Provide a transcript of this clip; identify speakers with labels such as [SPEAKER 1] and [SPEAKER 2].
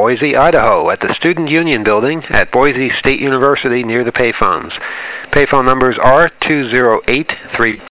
[SPEAKER 1] Boise, Idaho, at the Student Union Building at Boise State University near the payphones. Payphone numbers are 208